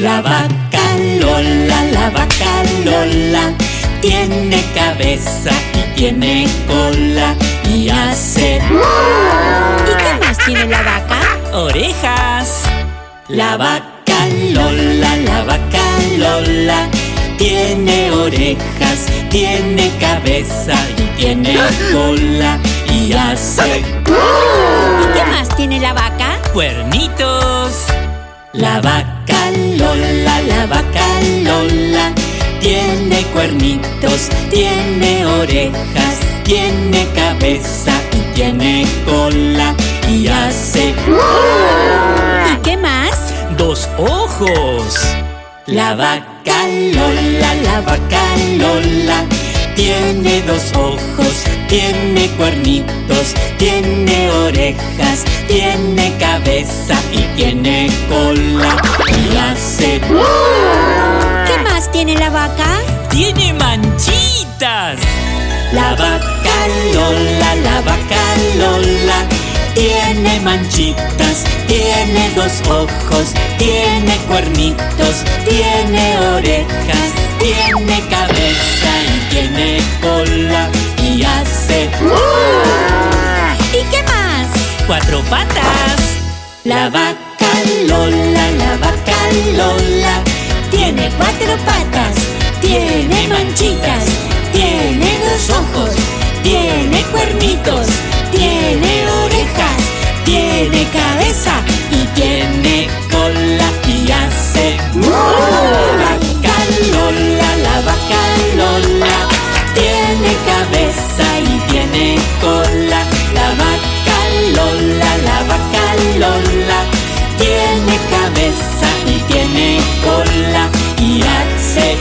La vaca Lola, la vaca Lola Tiene cabeza y tiene cola Y hace... ¿Y qué más tiene la vaca? Orejas La vaca Lola, la vaca Lola Tiene orejas, tiene cabeza y tiene cola Y hace... ¿Y qué más tiene la vaca? Cuernitos La vaca Lola, la vaca Lola Tiene cuernitos, tiene orejas Tiene cabeza y tiene cola Y hace... ¿Y qué más? dos ojos. La vaca Lola, la vaca cuernitos, tiene orejas, tiene cabeza y tiene cola y hace... ¿Qué más tiene la vaca? ¡Tiene manchitas! La vaca Lola, la vaca Lola Tiene manchitas, tiene dos ojos Tiene cuernitos, tiene patas. La vaca Lola, la vaca Lola Tiene cuatro patas, tiene manchitas Tiene dos ojos, tiene cuernitos Tiene orejas, tiene cabeza Y tiene cola y hace tiene cola y hace